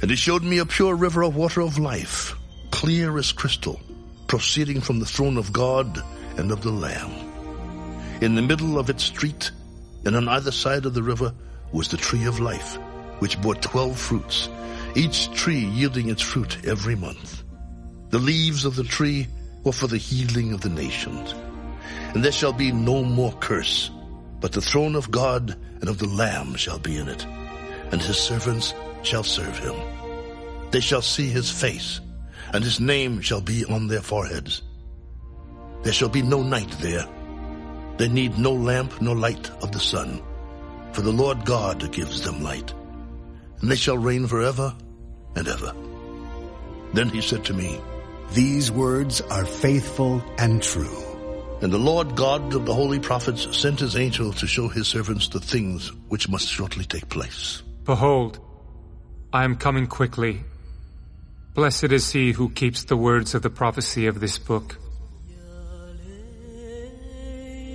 And he showed me a pure river of water of life, clear as crystal, proceeding from the throne of God and of the Lamb. In the middle of its street, and on either side of the river, was the tree of life, which bore twelve fruits, each tree yielding its fruit every month. The leaves of the tree were for the healing of the nations. And there shall be no more curse, but the throne of God and of the Lamb shall be in it, and his servants shall serve him. They shall see his face, and his name shall be on their foreheads. There shall be no night there. They need no lamp nor light of the sun, for the Lord God gives them light. And they shall reign forever and ever. Then he said to me, These words are faithful and true. And the Lord God of the holy prophets sent his angel to show his servants the things which must shortly take place. Behold, I am coming quickly. Blessed is he who keeps the words of the prophecy of this book.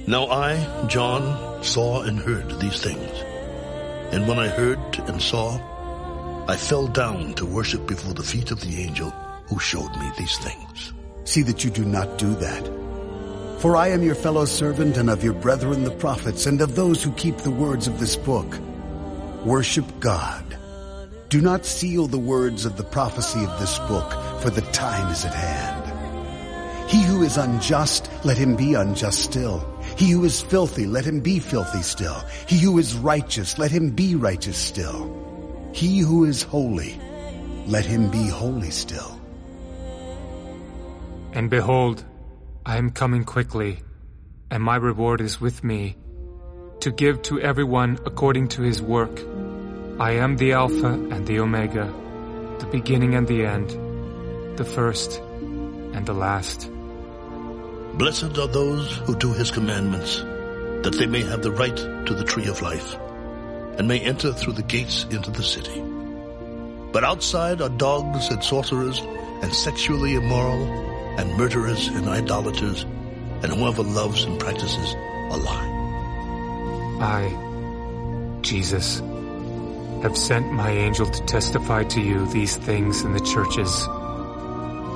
Now I, John, saw and heard these things. And when I heard and saw, I fell down to worship before the feet of the angel who showed me these things. See that you do not do that. For I am your fellow servant and of your brethren the prophets and of those who keep the words of this book. Worship God. Do not seal the words of the prophecy of this book, for the time is at hand. He who is unjust, let him be unjust still. He who is filthy, let him be filthy still. He who is righteous, let him be righteous still. He who is holy, let him be holy still. And behold, I am coming quickly, and my reward is with me, to give to everyone according to his work. I am the Alpha and the Omega, the beginning and the end, the first and the last. Blessed are those who do his commandments, that they may have the right to the tree of life, and may enter through the gates into the city. But outside are dogs and sorcerers, and sexually immoral, and murderers and idolaters, and whoever loves and practices a lie. I, Jesus, have sent my angel to testify to you these things in the churches.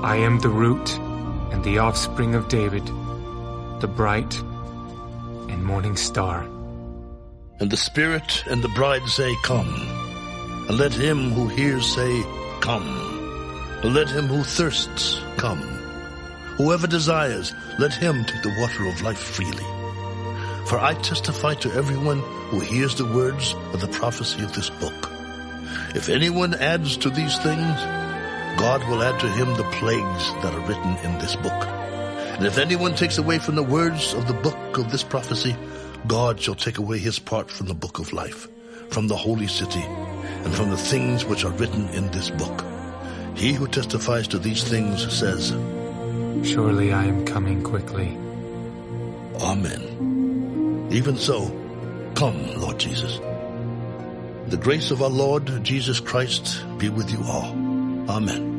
I am the root and the offspring of David, the bright and morning star. And the Spirit and the bride say, Come. And let him who hears say, Come. And let him who thirsts come. Whoever desires, let him take the water of life freely. For I testify to everyone who hears the words of the prophecy of this book. If anyone adds to these things, God will add to him the plagues that are written in this book. And if anyone takes away from the words of the book of this prophecy, God shall take away his part from the book of life, from the holy city, and from the things which are written in this book. He who testifies to these things says, Surely I am coming quickly. Amen. Even so, come, Lord Jesus. The grace of our Lord Jesus Christ be with you all. Amen.